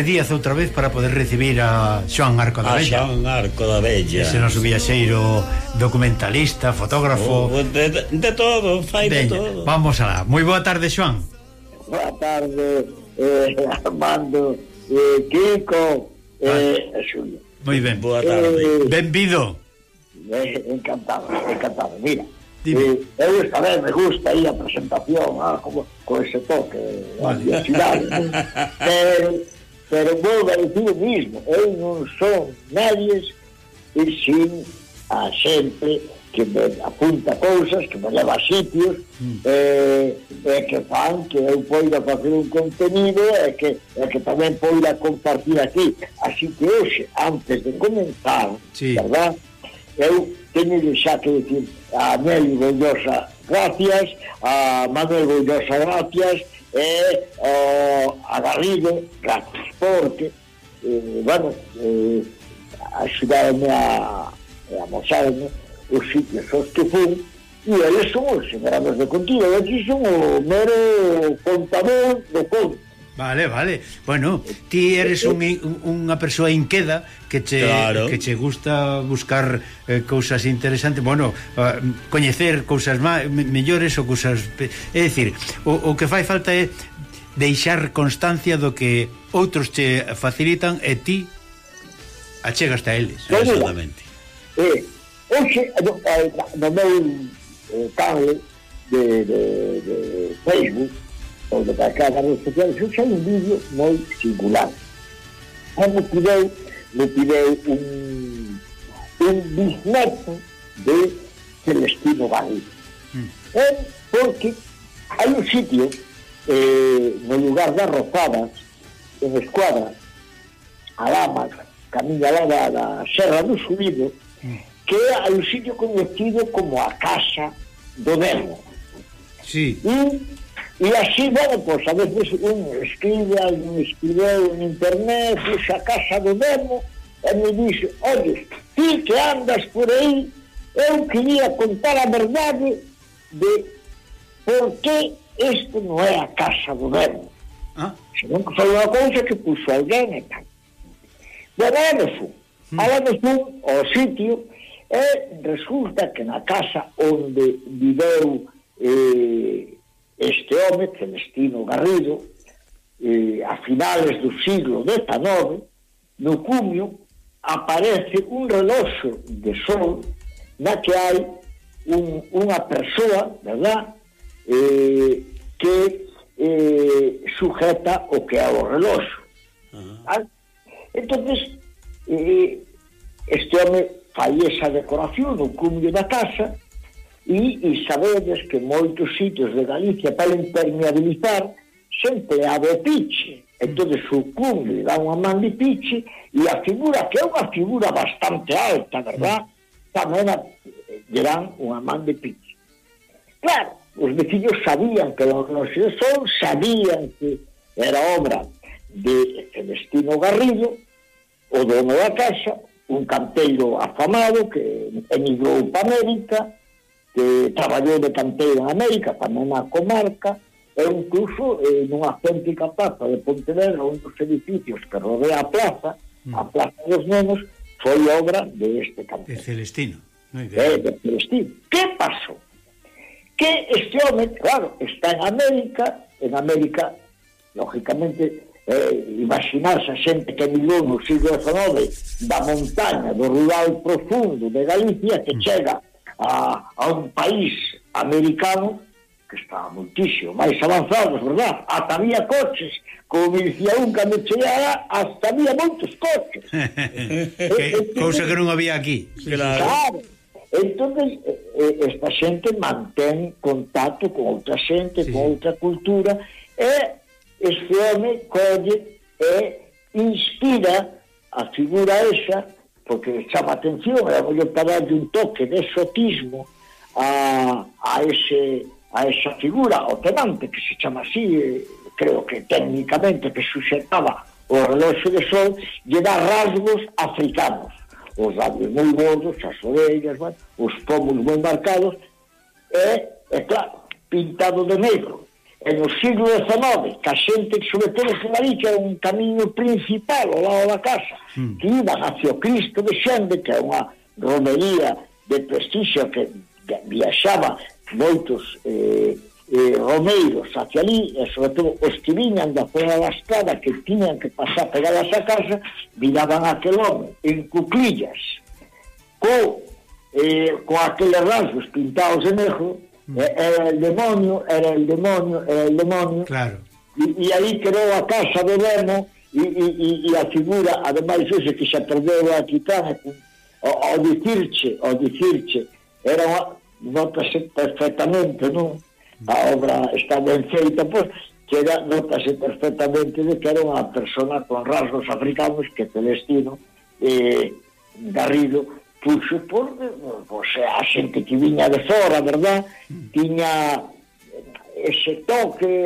Javier Díaz outra vez para poder recibir a Xoan Arco da Bella. A Joan Arco da Bella. Ese noso viaxeiro documentalista, fotógrafo. Oh, oh de, de, todo, fai Veña, de todo. Vamos alá. Moi boa tarde, Xoan. Boa tarde, eh, Armando, eh, Kiko, eh, Xulio. Moi ben. Boa tarde. Eh, Benvido. Eh, encantado, encantado. Mira, Dime. Eh, eu esta vez me gusta aí a presentación, ah, como, con ese toque eh, vale. a ¿no? pero pero volvo a decir o mismo, eu non son nadie e sin a xente que me apunta cousas, que me leva a sitios, mm. eh, e que fan que eu poida facer un contenido e que, e que tamén poida compartir aquí. Así que hoxe, antes de comenzar, sí. verdad, eu teño xa que dicir a Nelly Gollosa gracias, a Manuel Gollosa gracias, e o a Garrido, Transporte, eh, bueno, eh, axudaronme a, a mostrarme os sitios aos que fui, e eles son os generadores de contigo e aquí son o mero contador do conto. Vale, vale. Bueno, ti eres un, unha persoa inqueda que che claro. que che gusta buscar eh, cousas interesantes, bueno, eh, coñecer cousas má, me, mellores ou cousas, é dicir, o, o que fai falta é deixar constancia do que outros che facilitan e ti achegas a eles. Exactamente. Eh, hoxe eh, no, eh, no meu eh, canal de, de, de Facebook o de acá las redes sociais, eu ya un vídeo moi singular. Como tirei, me tirei un, un bisneto de Celestino Barri. Mm. É porque hai un sitio eh, no lugar das Rozadas, en Escuadra, a Lamas, camiña lá da, da Serra do Subido, mm. que é un sitio conhecido como a Casa do Verbo. Sí. E E así, bueno, pois a veces un escribe, alguén escribeu en internet, puxa a casa do Nemo, e me dixe, oye, ti que andas por aí, eu quería contar a verdade de por que isto non é a casa do Nemo. Ah? Senón que foi unha cousa que puxo alguén e tal. Bueno, aí me fun. Aí me fun ao sitio e resulta que na casa onde viveu eh, este home, Celestino Garrido, eh, a finales do siglo XIX, no cumio aparece un reloxo de sol na que hai un, unha persoa, verdad, eh, que eh, sujeta o que é o reloxo. Uh ah, -huh. entonces eh, este home fai esa decoración no cumio da casa, E, e sabedes que moitos sitios de Galicia para impermeabilizar se mm. empleaba o piche. Entón, sucumbe, dá unha man de piche e a figura, que é unha figura bastante alta, verdad? Mm. Tamén a, lle dan unha man de piche. Claro, os veciños sabían que los nosos son, sabían que era obra de Celestino Garrido, o dono da casa, un canteiro afamado que emigrou para América, que traballou de canteiro en América, tamén na comarca, e incluso eh, nunha céntrica plaza de Pontevedra, un dos edificios que rodea a plaza, mm. a Plaza dos Nenos, foi obra de este canteiro. De Celestino. No de, de Celestino. Que pasou? Que este home, claro, está en América, en América, lógicamente, eh, imaginarse a xente que emigrou no siglo XIX da montaña, do rural profundo de Galicia, que mm. chega a, a un país americano que está muitísimo máis avanzado, verdad? Hasta había coches, como me dicía un cando chegara, hasta había moitos coches. que, eh, cousa que non había aquí. Claro. claro. Entón, esta xente mantén contacto con outra xente, sí. con outra cultura, e este home colle e inspira a figura esa porque chama atención e a para darlle un toque de exotismo a, a, ese, a esa figura, o tenante, que se chama así, eh, creo que técnicamente, que suxetaba o reloxo de sol, lle dá rasgos africanos. Os labios moi gordos, as orellas, bueno, os pomos moi marcados, e, e claro, pintado de negro e no siglo XIX, que a xente, sobre todo que Maricha, era un camiño principal ao lado da casa, mm. que iban hacia o Cristo de Xende, que é unha romería de prestixio que viaxaba moitos eh, eh, romeiros hacia ali, e sobre todo os que viñan da zona da estrada, que tiñan que pasar pegadas a casa, viraban aquel home en cuclillas, co, eh, co aqueles rasgos pintados de negro, Mm. Eh, era el demonio, era el demonio, era el demonio. Claro. E, e aí creou a casa de Lemo e, e, e a figura, ademais, ese que xa perdeu a quitada, ao, ao dicirche, ao dicirche, era unha, notase perfectamente, non? A obra está ben feita, pois, que era, notase perfectamente de que era unha persona con rasgos africanos que Celestino eh, Garrido puxo por, pois, a xente que viña de fora, verdad? Tiña ese toque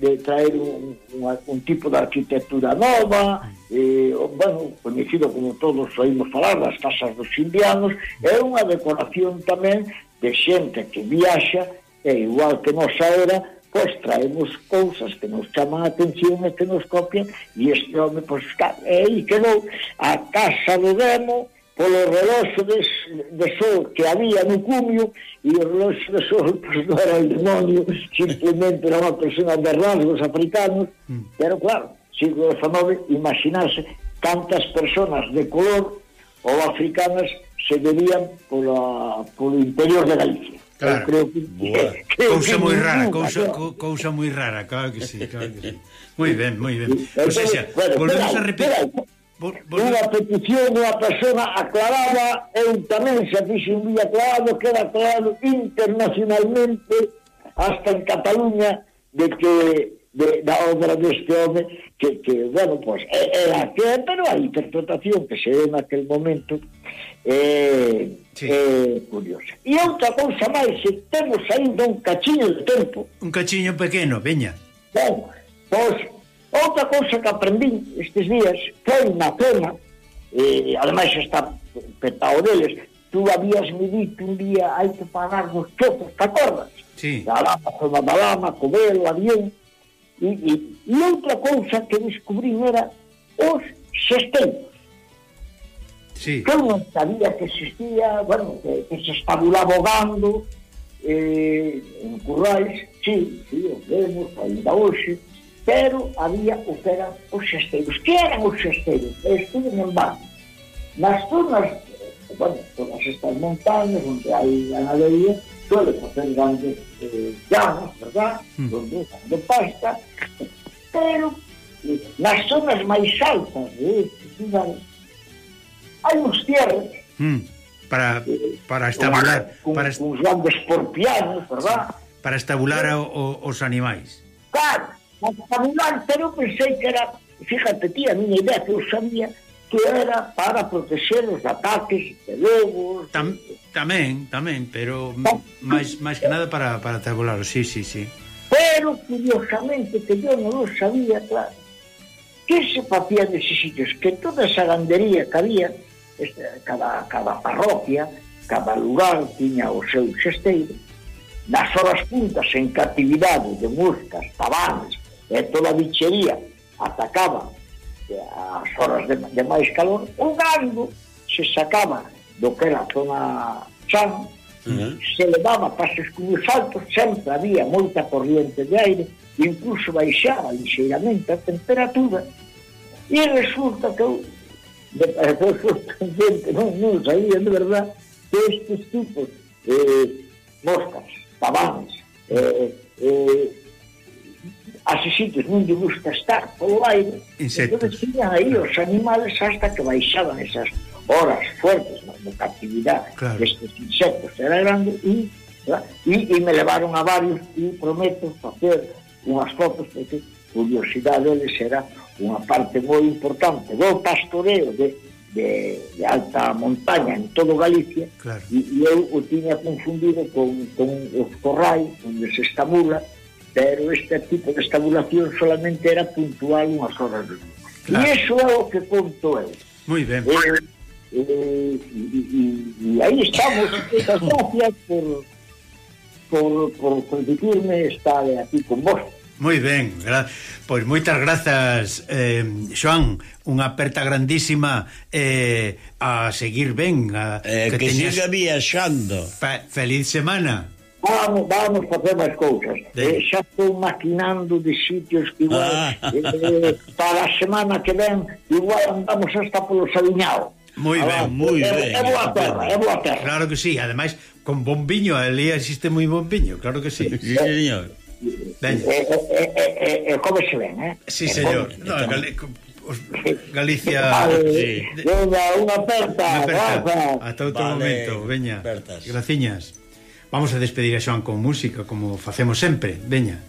de traer un, un, un tipo de arquitectura nova eh, bueno, conhecido como todos oímos falar das casas dos indianos é unha decoración tamén de xente que viaxa e igual que nos ahora pois traemos cousas que nos chaman a atención e que nos copian e este home, pois, é, e quedou a casa do demo polo reloxo de, de sol que había no cumio e o reloxo de sol pues, non era el demonio simplemente era unha persona de rasgos africanos mm. pero claro, siglo XIX imaginarse tantas personas de color ou africanas se debían pola, polo interior de Galicia Claro, creo que, que, que, cousa moi rara, cousa, co, cousa moi rara, claro que sí, claro que sí. Moi ben, moi ben. Pois, o sea, volvemos a repetir. Vos, vos... Unha petición unha persona aclarada, eu tamén xa fixe un día aclarado, queda aclarado internacionalmente hasta en Cataluña de que de, da obra deste home que, que bueno, pois, pues, era que, pero a interpretación que se ve naquel momento é eh, sí. eh, curiosa. E outra cousa máis, se temos ainda un cachiño de tempo. Un cachiño pequeno, veña. Ben, pois, Outra cousa que aprendí estes días, foi na cena, e ademais está petado deles, tú habías me dito un día hai que pagar dos chopos, te acordas? Sí. A lama, a lama, comer, o avión. E, e, e outra cousa que descubrí era os xesteiros. Sí. Que eu non sabía que existía, bueno, que, que se estabulaba o gando, eh, en Currais, sí, sí, o vemos, ainda hoxe, pero había o que eran os xesteiros. Que eran os xesteiros? Estuve en Bando. Nas zonas, bueno, todas estas montañas onde hai ganadería, suele facer grandes eh, llanos, verdad? Mm. Donde de pasta, pero eh, nas zonas máis altas de este cidade hai uns tierras mm. para, eh, para estabular con, para est... uns grandes porpianos, verdad? Para estabular eh. pero, o, os animais. Claro, Mas para um alter eu pensei que era, fíjate, tía, a miña idea que eu sabía que era para proteger os ataques de lobos... Tam, tamén, tamén, pero máis máis que nada para, para tabular, sí, sí, sí. Pero, curiosamente, que eu non o sabía, claro, que se facía neses sitios, que toda esa gandería que había, cada, cada parroquia, cada lugar tiña o seu xesteiro, nas horas puntas en catividade de moscas, tabanes, e toda a bichería atacaba as horas de, de máis calor, o gando se sacaba do que era a zona chan, uh -huh. se levaba pasos cubos altos, sempre había moita corriente de aire, incluso baixaba lixeiramente a temperatura, e resulta que eu, de depois sorprendente, non, non sabía de verdad, que estes tipos eh, moscas, tabanes, eh, eh, así sitios non lle gusta estar polo aire entón tiñan aí os animales hasta que baixaban esas horas fuertes na de captividade. Claro. destes insectos era grande e, e, e me levaron a varios e prometo facer unhas fotos porque curiosidade deles era unha parte moi importante do pastoreo de, de, de alta montaña en todo Galicia. Claro. e, e eu o tiña confundido con, con os corrais onde se estamula pero este tipo de estabulación solamente era puntual unhas horas de día. Claro. E iso é o que conto eu. Moi ben. Eh, eh, e, e, e aí estamos, estas gracias por, por, por permitirme estar aquí con vos. Moi ben, gra pois moitas grazas, eh, Xoan, unha aperta grandísima eh, a seguir ben. A, eh, que, que teñas... siga viaxando. Fe feliz semana. Vamos, vamos facer máis cousas. Eh, xa estou maquinando de sitios que igual ah. Eh, eh, para a semana que ven igual andamos hasta polo Sabiñao. Moi ben, moi ben. É boa terra, é boa terra. Claro que sí, ademais con bombiño, ali existe moi bombiño, claro que sí. sí, señor. Ben, E, e, se ven, eh? Sí, señor. Eh, no, Gali, os, Galicia... Vale, sí. Venga, unha aperta. Unha aperta. ata outro vale, momento, veña. Apertas. Graciñas. Vamos a despedir a Xoan con música, como facemos sempre. Veña.